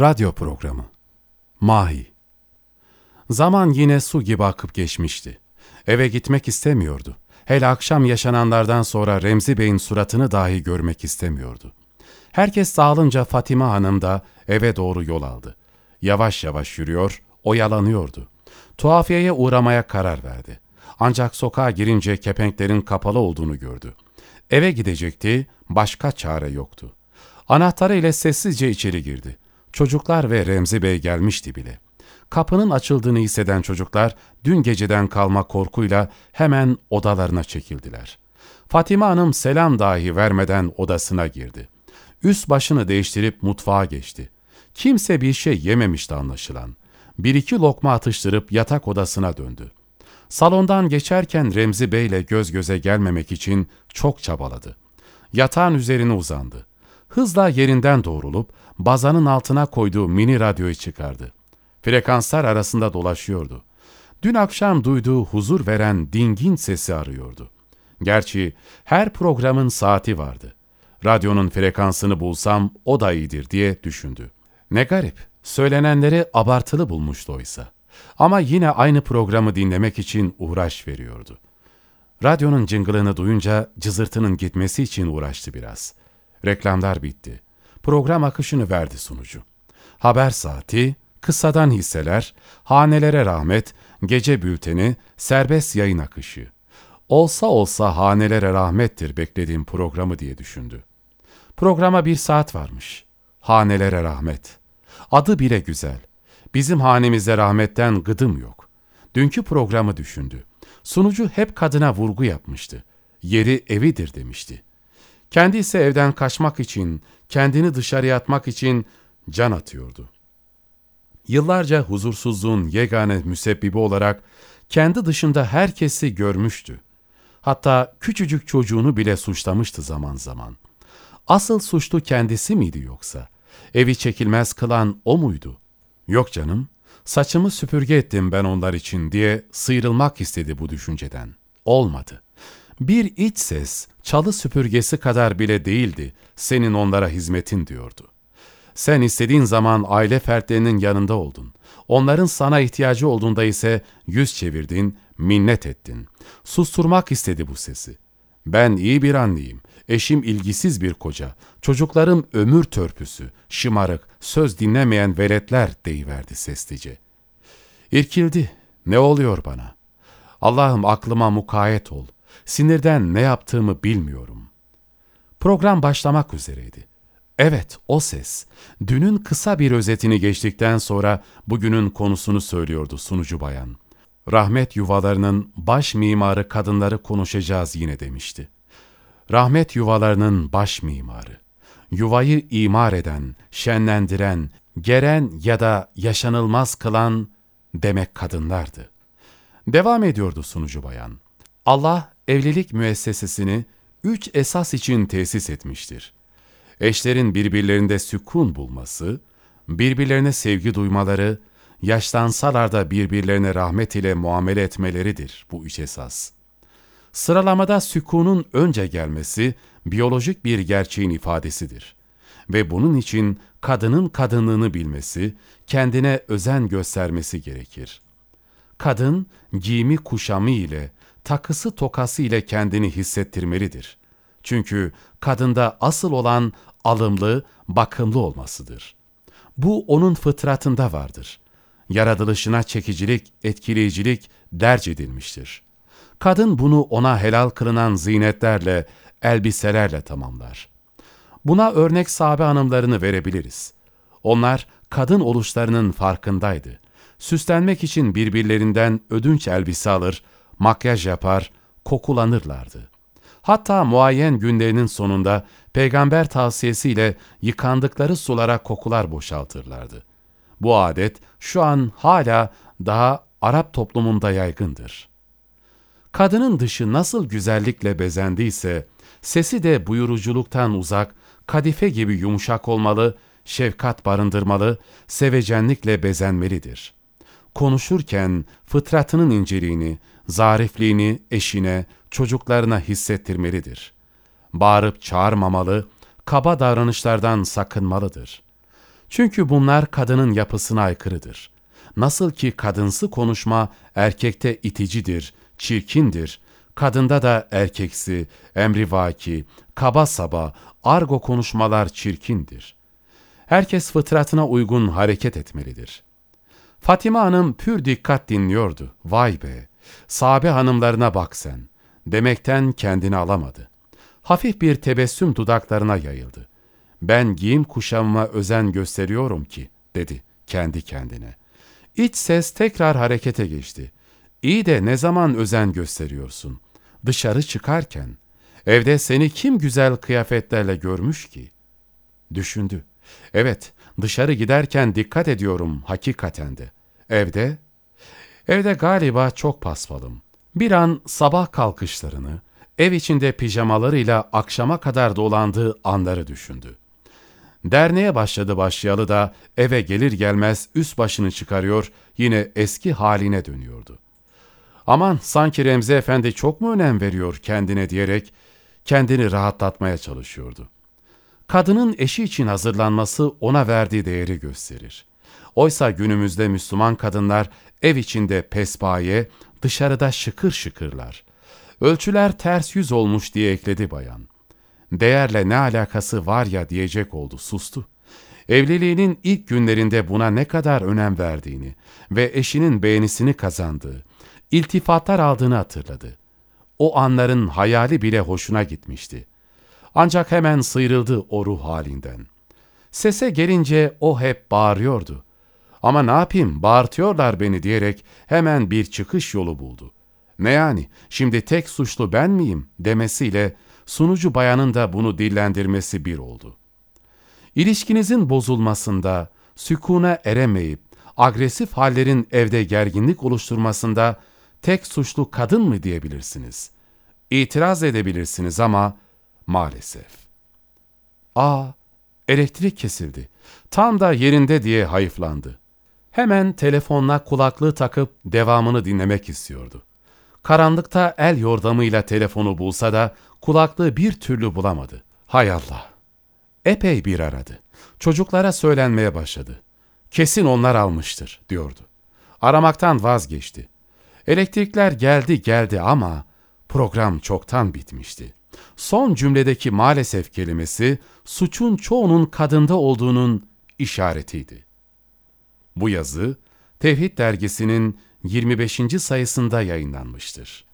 Radyo programı Mahi Zaman yine su gibi akıp geçmişti. Eve gitmek istemiyordu. Hele akşam yaşananlardan sonra Remzi Bey'in suratını dahi görmek istemiyordu. Herkes dağılınca Fatime Hanım da eve doğru yol aldı. Yavaş yavaş yürüyor, oyalanıyordu. Tuhafiyeye uğramaya karar verdi. Ancak sokağa girince kepenklerin kapalı olduğunu gördü. Eve gidecekti, başka çare yoktu. Anahtarı ile sessizce içeri girdi. Çocuklar ve Remzi Bey gelmişti bile. Kapının açıldığını hisseden çocuklar dün geceden kalma korkuyla hemen odalarına çekildiler. Fatime Hanım selam dahi vermeden odasına girdi. Üst başını değiştirip mutfağa geçti. Kimse bir şey yememişti anlaşılan. Bir iki lokma atıştırıp yatak odasına döndü. Salondan geçerken Remzi Bey'le göz göze gelmemek için çok çabaladı. Yatağın üzerine uzandı. Hızla yerinden doğrulup bazanın altına koyduğu mini radyoyu çıkardı. Frekanslar arasında dolaşıyordu. Dün akşam duyduğu huzur veren dingin sesi arıyordu. Gerçi her programın saati vardı. Radyonun frekansını bulsam o da iyidir diye düşündü. Ne garip, söylenenleri abartılı bulmuştu oysa. Ama yine aynı programı dinlemek için uğraş veriyordu. Radyonun cıngılını duyunca cızırtının gitmesi için uğraştı biraz. Reklamlar bitti. Program akışını verdi sunucu. Haber saati, kısadan hisseler, hanelere rahmet, gece bülteni, serbest yayın akışı. Olsa olsa hanelere rahmettir beklediğim programı diye düşündü. Programa bir saat varmış. Hanelere rahmet. Adı bile güzel. Bizim hanemizde rahmetten gıdım yok. Dünkü programı düşündü. Sunucu hep kadına vurgu yapmıştı. Yeri evidir demişti. Kendi ise evden kaçmak için, kendini dışarıya atmak için can atıyordu. Yıllarca huzursuzluğun yegane müsebbibi olarak kendi dışında herkesi görmüştü. Hatta küçücük çocuğunu bile suçlamıştı zaman zaman. Asıl suçlu kendisi miydi yoksa? Evi çekilmez kılan o muydu? Yok canım, saçımı süpürge ettim ben onlar için diye sıyrılmak istedi bu düşünceden. Olmadı. Bir iç ses, çalı süpürgesi kadar bile değildi, senin onlara hizmetin diyordu. Sen istediğin zaman aile fertlerinin yanında oldun. Onların sana ihtiyacı olduğunda ise yüz çevirdin, minnet ettin. Susturmak istedi bu sesi. Ben iyi bir anneyim, eşim ilgisiz bir koca, çocuklarım ömür törpüsü, şımarık, söz dinlemeyen veletler deyiverdi seslice. İrkildi, ne oluyor bana? Allah'ım aklıma mukayyet ol, sinirden ne yaptığımı bilmiyorum. Program başlamak üzereydi. Evet, o ses. Dünün kısa bir özetini geçtikten sonra bugünün konusunu söylüyordu sunucu bayan. Rahmet yuvalarının baş mimarı kadınları konuşacağız yine demişti. Rahmet yuvalarının baş mimarı. Yuvayı imar eden, şenlendiren, geren ya da yaşanılmaz kılan demek kadınlardı. Devam ediyordu sunucu bayan. Allah evlilik müessesesini üç esas için tesis etmiştir. Eşlerin birbirlerinde sükun bulması, birbirlerine sevgi duymaları, yaşlansalar da birbirlerine rahmet ile muamele etmeleridir bu üç esas. Sıralamada sükunun önce gelmesi biyolojik bir gerçeğin ifadesidir. Ve bunun için kadının kadınlığını bilmesi, kendine özen göstermesi gerekir. Kadın, giyimi kuşamı ile, takısı tokası ile kendini hissettirmelidir. Çünkü kadında asıl olan alımlı, bakımlı olmasıdır. Bu onun fıtratında vardır. Yaratılışına çekicilik, etkileyicilik derc edilmiştir. Kadın bunu ona helal kılınan zinetlerle, elbiselerle tamamlar. Buna örnek sahabe hanımlarını verebiliriz. Onlar kadın oluşlarının farkındaydı. Süslenmek için birbirlerinden ödünç elbise alır, makyaj yapar, kokulanırlardı. Hatta muayyen günlerinin sonunda peygamber tavsiyesiyle yıkandıkları sulara kokular boşaltırlardı. Bu adet şu an hala daha Arap toplumunda yaygındır. Kadının dışı nasıl güzellikle bezendiyse, sesi de buyuruculuktan uzak, kadife gibi yumuşak olmalı, şefkat barındırmalı, sevecenlikle bezenmelidir. Konuşurken fıtratının inceliğini, zarifliğini eşine, çocuklarına hissettirmelidir. Bağırıp çağırmamalı, kaba davranışlardan sakınmalıdır. Çünkü bunlar kadının yapısına aykırıdır. Nasıl ki kadınsı konuşma erkekte iticidir, çirkindir, kadında da erkeksi, emrivaki, kaba saba, argo konuşmalar çirkindir. Herkes fıtratına uygun hareket etmelidir. Fatime Hanım pür dikkat dinliyordu. Vay be! Sahabe hanımlarına bak sen. Demekten kendini alamadı. Hafif bir tebessüm dudaklarına yayıldı. Ben giyim kuşamıma özen gösteriyorum ki, dedi kendi kendine. İç ses tekrar harekete geçti. İyi de ne zaman özen gösteriyorsun? Dışarı çıkarken. Evde seni kim güzel kıyafetlerle görmüş ki? Düşündü. Evet, dışarı giderken dikkat ediyorum hakikaten de. Evde? Evde galiba çok paspalım. Bir an sabah kalkışlarını, ev içinde pijamalarıyla akşama kadar dolandığı anları düşündü. Derneğe başladı başlayalı da eve gelir gelmez üst başını çıkarıyor, yine eski haline dönüyordu. Aman sanki Remzi Efendi çok mu önem veriyor kendine diyerek kendini rahatlatmaya çalışıyordu. Kadının eşi için hazırlanması ona verdiği değeri gösterir. Oysa günümüzde Müslüman kadınlar ev içinde pespaye, dışarıda şıkır şıkırlar. Ölçüler ters yüz olmuş diye ekledi bayan. Değerle ne alakası var ya diyecek oldu, sustu. Evliliğinin ilk günlerinde buna ne kadar önem verdiğini ve eşinin beğenisini kazandığı, iltifatlar aldığını hatırladı. O anların hayali bile hoşuna gitmişti. Ancak hemen sıyrıldı o ruh halinden. Sese gelince o hep bağırıyordu. Ama ne yapayım bağırtıyorlar beni diyerek hemen bir çıkış yolu buldu. Ne yani şimdi tek suçlu ben miyim demesiyle sunucu bayanın da bunu dillendirmesi bir oldu. İlişkinizin bozulmasında, sükuna eremeyip, agresif hallerin evde gerginlik oluşturmasında tek suçlu kadın mı diyebilirsiniz? İtiraz edebilirsiniz ama maalesef. Aa, elektrik kesildi. Tam da yerinde diye hayıflandı. Hemen telefonla kulaklığı takıp devamını dinlemek istiyordu. Karanlıkta el yordamıyla telefonu bulsa da kulaklığı bir türlü bulamadı. Hay Allah! Epey bir aradı. Çocuklara söylenmeye başladı. Kesin onlar almıştır, diyordu. Aramaktan vazgeçti. Elektrikler geldi geldi ama program çoktan bitmişti. Son cümledeki maalesef kelimesi suçun çoğunun kadında olduğunun işaretiydi. Bu yazı Tevhid dergisinin 25. sayısında yayınlanmıştır.